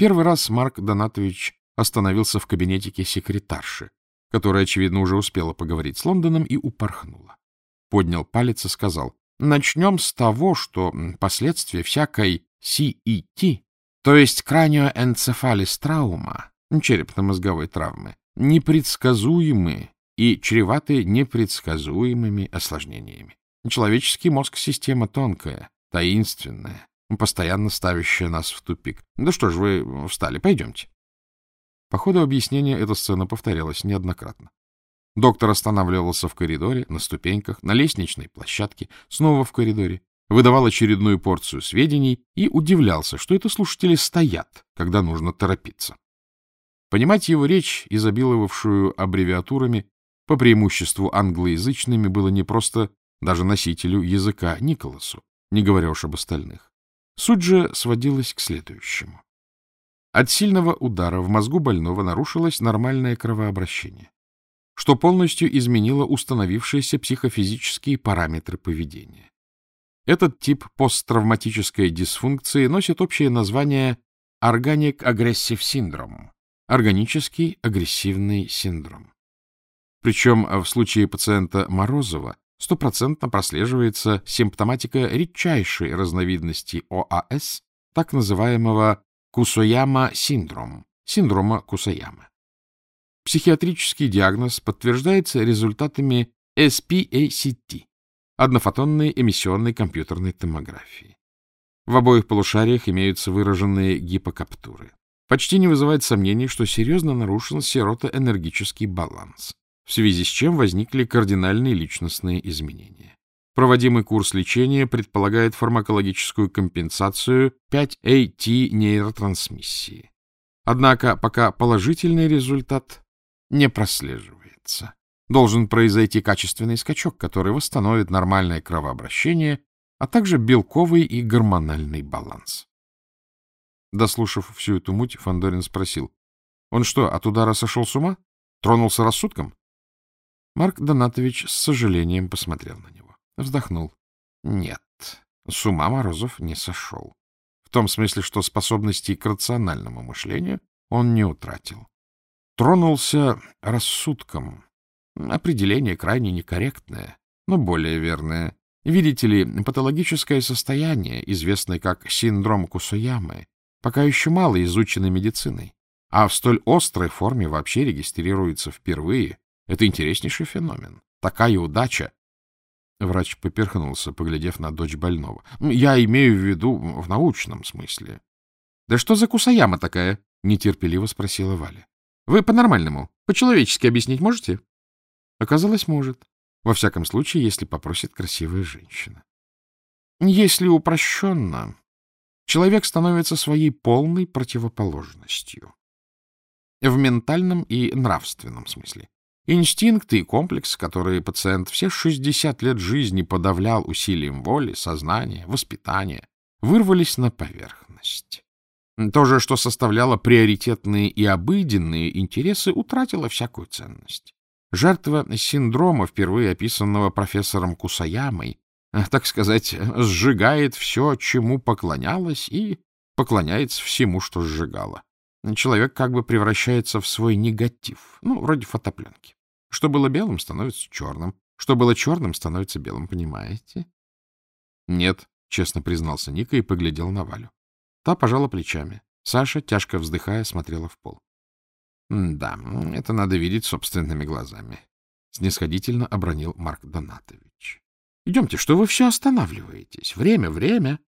Первый раз Марк Донатович остановился в кабинетике секретарши, которая, очевидно, уже успела поговорить с Лондоном и упорхнула. Поднял палец и сказал, начнем с того, что последствия всякой CET, то есть краниоэнцефалис травма, черепно-мозговой травмы, непредсказуемы и чреваты непредсказуемыми осложнениями. Человеческий мозг — система тонкая, таинственная, постоянно ставящая нас в тупик. Да что ж вы встали, пойдемте. По ходу объяснения эта сцена повторялась неоднократно. Доктор останавливался в коридоре, на ступеньках, на лестничной площадке, снова в коридоре, выдавал очередную порцию сведений и удивлялся, что это слушатели стоят, когда нужно торопиться. Понимать его речь, изобиловавшую аббревиатурами, по преимуществу англоязычными, было непросто даже носителю языка Николасу, не говоря уж об остальных. Суть же сводилась к следующему. От сильного удара в мозгу больного нарушилось нормальное кровообращение, что полностью изменило установившиеся психофизические параметры поведения. Этот тип посттравматической дисфункции носит общее название Organic Aggressive Syndrome – органический агрессивный синдром. Причем в случае пациента Морозова стопроцентно прослеживается симптоматика редчайшей разновидности ОАС, так называемого Кусояма-синдром, синдрома Кусояма. Психиатрический диагноз подтверждается результатами SPACT, однофотонной эмиссионной компьютерной томографии. В обоих полушариях имеются выраженные гипокаптуры. Почти не вызывает сомнений, что серьезно нарушен серотоэнергический баланс, в связи с чем возникли кардинальные личностные изменения. Проводимый курс лечения предполагает фармакологическую компенсацию 5-AT нейротрансмиссии. Однако пока положительный результат не прослеживается. Должен произойти качественный скачок, который восстановит нормальное кровообращение, а также белковый и гормональный баланс. Дослушав всю эту муть, Фандорин спросил. — Он что, от удара сошел с ума? Тронулся рассудком? Марк Донатович с сожалением посмотрел на него. Вздохнул. Нет, с ума Морозов не сошел. В том смысле, что способностей к рациональному мышлению он не утратил. Тронулся рассудком. Определение крайне некорректное, но более верное. Видите ли, патологическое состояние, известное как синдром Кусоямы, пока еще мало изучено медициной, а в столь острой форме вообще регистрируется впервые. Это интереснейший феномен. Такая удача Врач поперхнулся, поглядев на дочь больного. — Я имею в виду в научном смысле. — Да что за кусаяма такая? — нетерпеливо спросила Валя. — Вы по-нормальному, по-человечески объяснить можете? Оказалось, может. Во всяком случае, если попросит красивая женщина. Если упрощенно, человек становится своей полной противоположностью. В ментальном и нравственном смысле. Инстинкты и комплекс, которые пациент все 60 лет жизни подавлял усилием воли, сознания, воспитания, вырвались на поверхность. То же, что составляло приоритетные и обыденные интересы, утратило всякую ценность. Жертва синдрома, впервые описанного профессором Кусаямой, так сказать, сжигает все, чему поклонялась, и поклоняется всему, что сжигала. Человек как бы превращается в свой негатив, ну, вроде фотопленки. Что было белым, становится черным. Что было черным, становится белым, понимаете? — Нет, — честно признался Ника и поглядел на Валю. Та пожала плечами. Саша, тяжко вздыхая, смотрела в пол. — Да, это надо видеть собственными глазами. Снисходительно обронил Марк Донатович. — Идемте, что вы все останавливаетесь? Время, время.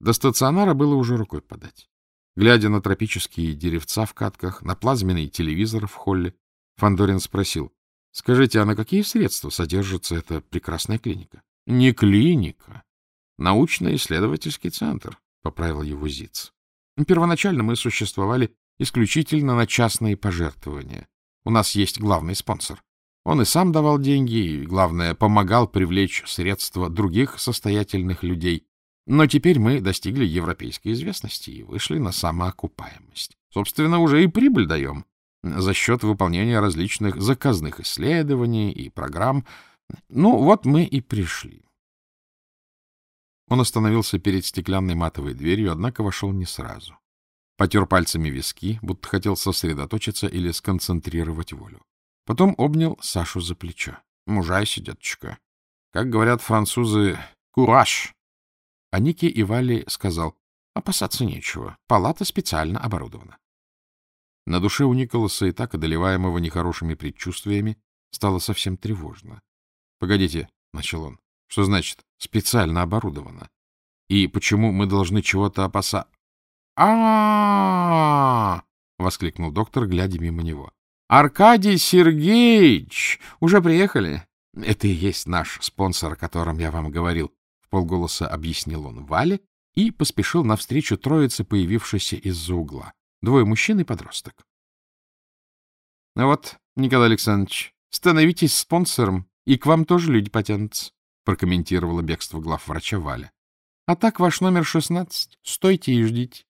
До стационара было уже рукой подать. Глядя на тропические деревца в катках, на плазменный телевизор в холле, Фандорин спросил, — Скажите, а на какие средства содержится эта прекрасная клиника? — Не клиника. Научно-исследовательский центр, — поправил его ЗИЦ. Первоначально мы существовали исключительно на частные пожертвования. У нас есть главный спонсор. Он и сам давал деньги, и, главное, помогал привлечь средства других состоятельных людей. Но теперь мы достигли европейской известности и вышли на самоокупаемость. Собственно, уже и прибыль даем за счет выполнения различных заказных исследований и программ. Ну, вот мы и пришли. Он остановился перед стеклянной матовой дверью, однако вошел не сразу. потер пальцами виски, будто хотел сосредоточиться или сконцентрировать волю. Потом обнял Сашу за плечо. — Мужайся, деточка. Как говорят французы, кураж. А Нике и Вале сказал, опасаться нечего, палата специально оборудована. На душе у Николаса и так, одолеваемого нехорошими предчувствиями, стало совсем тревожно. — Погодите, — начал он, — что значит «специально оборудовано»? И почему мы должны чего-то опасаться? а воскликнул доктор, глядя мимо него. — Аркадий Сергеевич! Уже приехали? — Это и есть наш спонсор, о котором я вам говорил, — в полголоса объяснил он Вале и поспешил навстречу троице, появившейся из-за угла. Двое мужчин и подросток. — Ну вот, Николай Александрович, становитесь спонсором, и к вам тоже люди потянутся, — прокомментировала бегство главврача Валя. — А так ваш номер шестнадцать. Стойте и ждите.